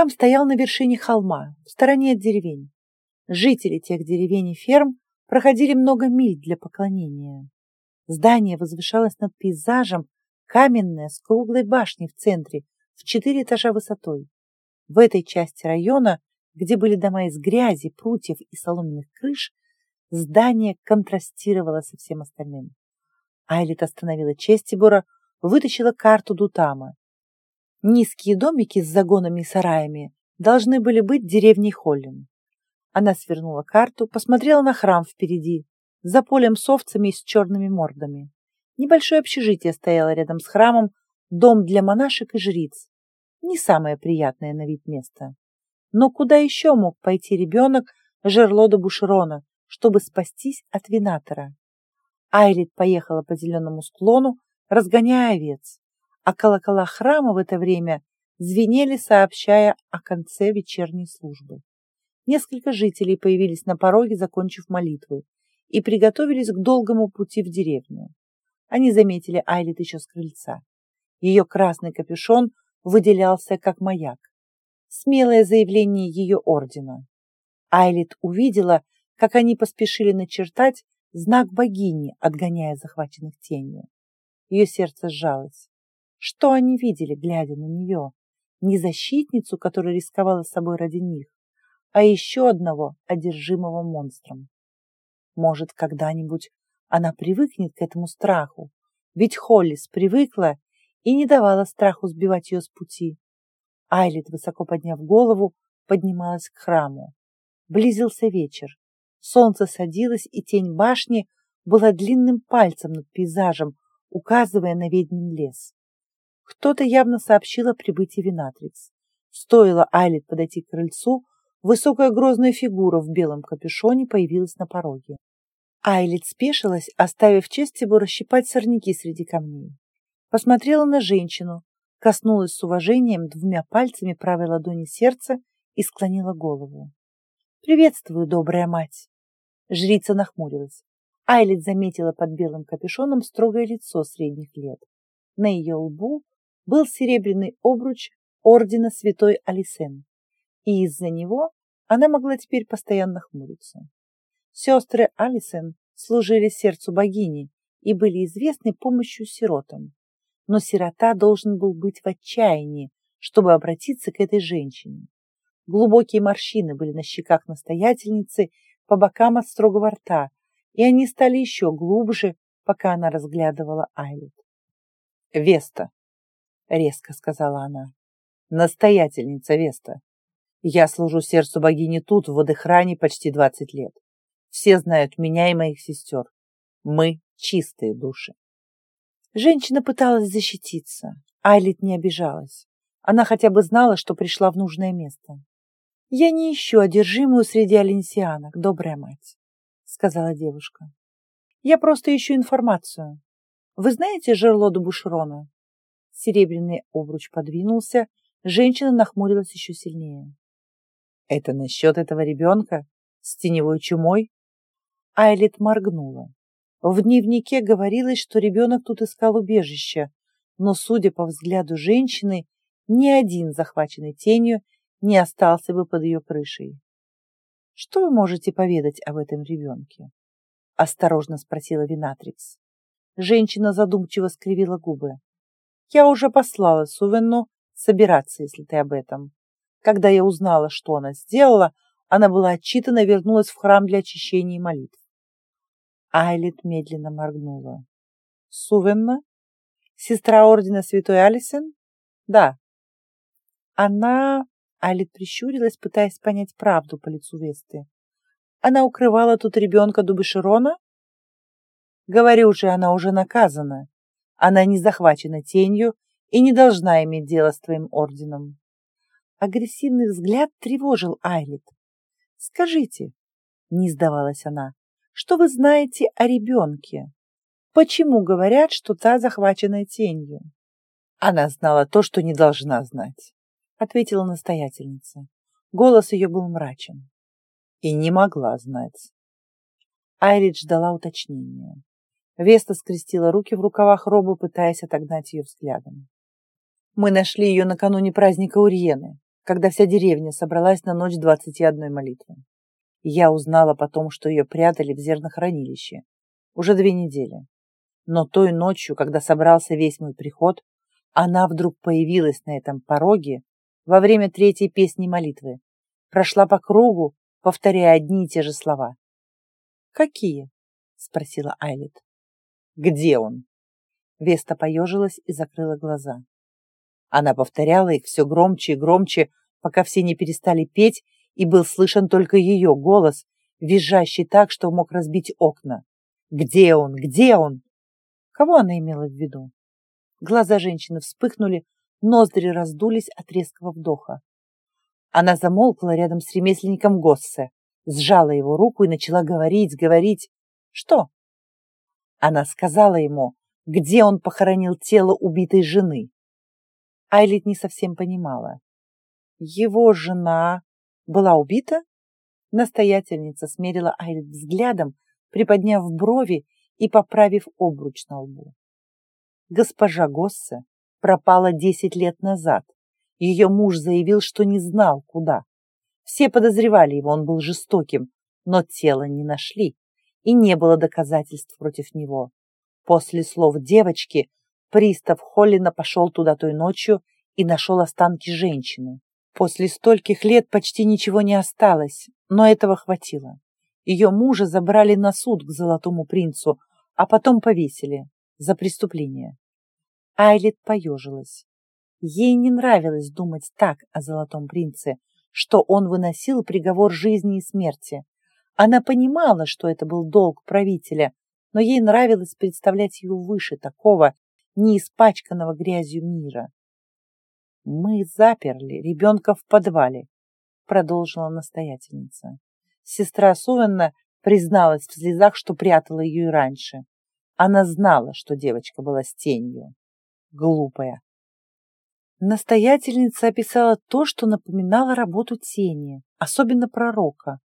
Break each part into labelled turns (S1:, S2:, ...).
S1: Храм стоял на вершине холма, в стороне от деревень. Жители тех деревень и ферм проходили много миль для поклонения. Здание возвышалось над пейзажем, каменное, с круглой башней в центре, в четыре этажа высотой. В этой части района, где были дома из грязи, прутьев и соломенных крыш, здание контрастировало со всем остальным. Айлит остановила Честибора, вытащила карту Дутама. Низкие домики с загонами и сараями должны были быть деревней Холлин. Она свернула карту, посмотрела на храм впереди, за полем с овцами и с черными мордами. Небольшое общежитие стояло рядом с храмом, дом для монашек и жриц. Не самое приятное на вид место. Но куда еще мог пойти ребенок Жерлода Бушерона, чтобы спастись от винатора? Айлит поехала по зеленому склону, разгоняя овец, а колокола храма в это время звенели, сообщая о конце вечерней службы. Несколько жителей появились на пороге, закончив молитвы, и приготовились к долгому пути в деревню. Они заметили Айлит еще с крыльца. Ее красный капюшон выделялся как маяк. Смелое заявление ее ордена. Айлит увидела, как они поспешили начертать знак богини, отгоняя захваченных тенью. Ее сердце сжалось. Что они видели, глядя на нее? Не защитницу, которая рисковала собой ради них, а еще одного одержимого монстром. Может, когда-нибудь она привыкнет к этому страху, ведь Холлис привыкла и не давала страху сбивать ее с пути. Айлит, высоко подняв голову, поднималась к храму. Близился вечер. Солнце садилось, и тень башни была длинным пальцем над пейзажем, указывая на ведьмин лес. Кто-то явно сообщил о прибытии Винатрикс. Стоило Айлит подойти к крыльцу, высокая грозная фигура в белом капюшоне появилась на пороге. Айлит спешилась, оставив Честибу расщипать сорняки среди камней. Посмотрела на женщину, коснулась с уважением двумя пальцами правой ладони сердца и склонила голову. «Приветствую, добрая мать!» Жрица нахмурилась. Айлит заметила под белым капюшоном строгое лицо средних лет. На ее лбу был серебряный обруч ордена святой Алисен, и из-за него она могла теперь постоянно хмуриться. Сестры Алисен служили сердцу богини и были известны помощью сиротам. Но сирота должен был быть в отчаянии, чтобы обратиться к этой женщине. Глубокие морщины были на щеках настоятельницы, по бокам от строгого рта, и они стали еще глубже, пока она разглядывала Айлет. «Веста», — резко сказала она, — «настоятельница Веста. Я служу сердцу богини тут, в водохране, почти двадцать лет. Все знают меня и моих сестер. Мы чистые души». Женщина пыталась защититься. Айлит не обижалась. Она хотя бы знала, что пришла в нужное место. «Я не ищу одержимую среди оленсианок, добрая мать», — сказала девушка. «Я просто ищу информацию. Вы знаете Жерлоду Бушрона?» Серебряный обруч подвинулся, женщина нахмурилась еще сильнее. «Это насчет этого ребенка? С теневой чумой?» Айлет моргнула. В дневнике говорилось, что ребенок тут искал убежище, но, судя по взгляду женщины, ни один захваченный тенью не остался бы под ее крышей. «Что вы можете поведать об этом ребенке?» — осторожно спросила Винатрикс. Женщина задумчиво скривила губы. «Я уже послала Сувенну собираться, если ты об этом. Когда я узнала, что она сделала, она была отчитана и вернулась в храм для очищения и молитв. Айлит медленно моргнула. Сувенна? Сестра ордена Святой Алисен? Да. Она Алит прищурилась, пытаясь понять правду по лицу Весты. Она укрывала тут ребенка Дубышерона? Говорю же, она уже наказана. Она не захвачена тенью и не должна иметь дело с твоим орденом. Агрессивный взгляд тревожил Айлит. «Скажите», — не сдавалась она, — «что вы знаете о ребенке? Почему говорят, что та захвачена тенью?» Она знала то, что не должна знать ответила настоятельница. Голос ее был мрачен. И не могла знать. Айрид ждала уточнения. Веста скрестила руки в рукавах роба, пытаясь отогнать ее взглядом. «Мы нашли ее накануне праздника Урьены», когда вся деревня собралась на ночь двадцати одной молитвы. Я узнала потом, что ее прятали в зернохранилище. Уже две недели. Но той ночью, когда собрался весь мой приход, она вдруг появилась на этом пороге во время третьей песни молитвы, прошла по кругу, повторяя одни и те же слова. «Какие?» — спросила Айлет. «Где он?» Веста поежилась и закрыла глаза. Она повторяла их все громче и громче, пока все не перестали петь, и был слышен только ее голос, визжащий так, что мог разбить окна. «Где он? Где он?» Кого она имела в виду? Глаза женщины вспыхнули, ноздри раздулись от резкого вдоха. Она замолкла рядом с ремесленником Госсе, сжала его руку и начала говорить, говорить. Что? Она сказала ему, где он похоронил тело убитой жены. Айлит не совсем понимала. Его жена была убита? Настоятельница смерила Айлит взглядом, приподняв брови и поправив обруч на лбу. Госпожа Госсе пропала десять лет назад. Ее муж заявил, что не знал, куда. Все подозревали его, он был жестоким, но тело не нашли, и не было доказательств против него. После слов девочки пристав Холлина пошел туда той ночью и нашел останки женщины. После стольких лет почти ничего не осталось, но этого хватило. Ее мужа забрали на суд к Золотому принцу, а потом повесили за преступление. Айлет поежилась. Ей не нравилось думать так о Золотом принце, что он выносил приговор жизни и смерти. Она понимала, что это был долг правителя, но ей нравилось представлять его выше такого, не испачканного грязью мира. «Мы заперли ребенка в подвале», — продолжила настоятельница. Сестра Сувенна призналась в слезах, что прятала ее и раньше. Она знала, что девочка была с тенью. Глупая. Настоятельница описала то, что напоминало работу тени, особенно пророка.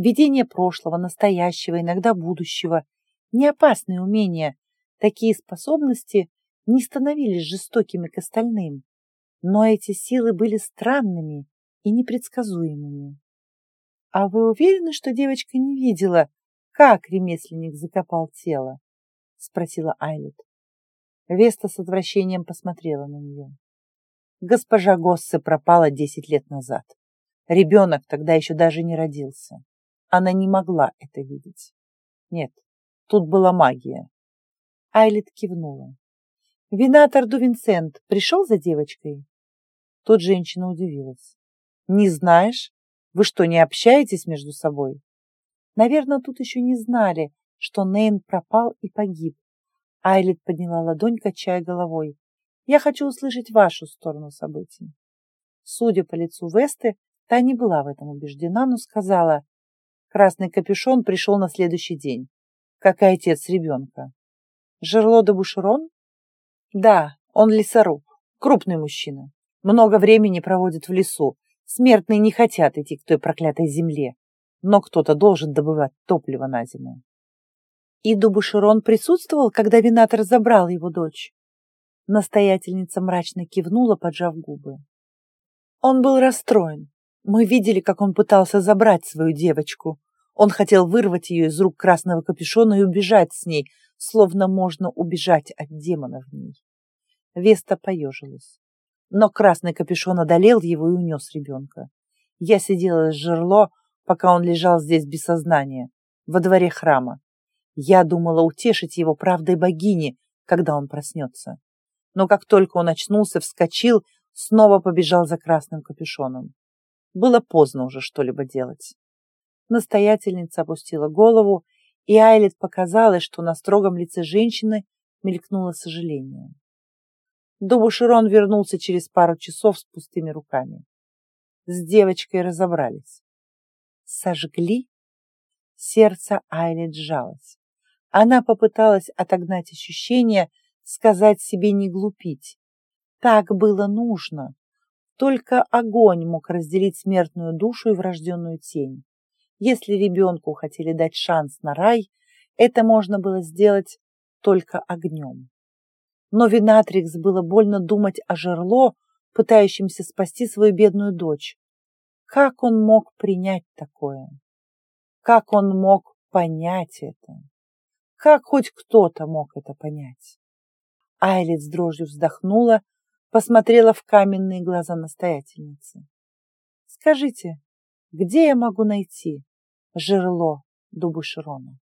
S1: Видение прошлого, настоящего, иногда будущего. Не опасные умения. Такие способности не становились жестокими к остальным. Но эти силы были странными и непредсказуемыми. — А вы уверены, что девочка не видела, как ремесленник закопал тело? — спросила Айлет. Веста с отвращением посмотрела на нее. Госпожа Госсе пропала десять лет назад. Ребенок тогда еще даже не родился. Она не могла это видеть. Нет, тут была магия. Айлет кивнула. Винатор Дувинсент пришел за девочкой? Тут женщина удивилась. Не знаешь? Вы что, не общаетесь между собой? Наверное, тут еще не знали, что Нейн пропал и погиб. Айлет подняла ладонь, качая головой. Я хочу услышать вашу сторону событий. Судя по лицу Весты, та не была в этом убеждена, но сказала, красный капюшон пришел на следующий день, как и отец ребенка. Жерло де Бушерон? Да, он лесоруб, крупный мужчина. Много времени проводит в лесу. Смертные не хотят идти к той проклятой земле. Но кто-то должен добывать топливо на зиму. И Дубушерон присутствовал, когда Винатор забрал его дочь? Настоятельница мрачно кивнула, поджав губы. Он был расстроен. Мы видели, как он пытался забрать свою девочку. Он хотел вырвать ее из рук красного капюшона и убежать с ней, словно можно убежать от демона в ней. Веста поежилась. Но красный капюшон одолел его и унес ребенка. Я сидела с жерло, пока он лежал здесь без сознания, во дворе храма. Я думала утешить его правдой богини, когда он проснется но как только он очнулся, вскочил, снова побежал за красным капюшоном. Было поздно уже что-либо делать. Настоятельница опустила голову, и Айлет показалось, что на строгом лице женщины мелькнуло сожаление. Дубуширон вернулся через пару часов с пустыми руками. С девочкой разобрались. Сожгли? Сердце Айлет сжалось. Она попыталась отогнать ощущение, сказать себе не глупить. Так было нужно. Только огонь мог разделить смертную душу и врожденную тень. Если ребенку хотели дать шанс на рай, это можно было сделать только огнем. Но Винатрикс было больно думать о жерло, пытающемся спасти свою бедную дочь. Как он мог принять такое? Как он мог понять это? Как хоть кто-то мог это понять? Айлит с дрожью вздохнула, посмотрела в каменные глаза настоятельницы. «Скажите, где я могу найти жерло Дубуширона?»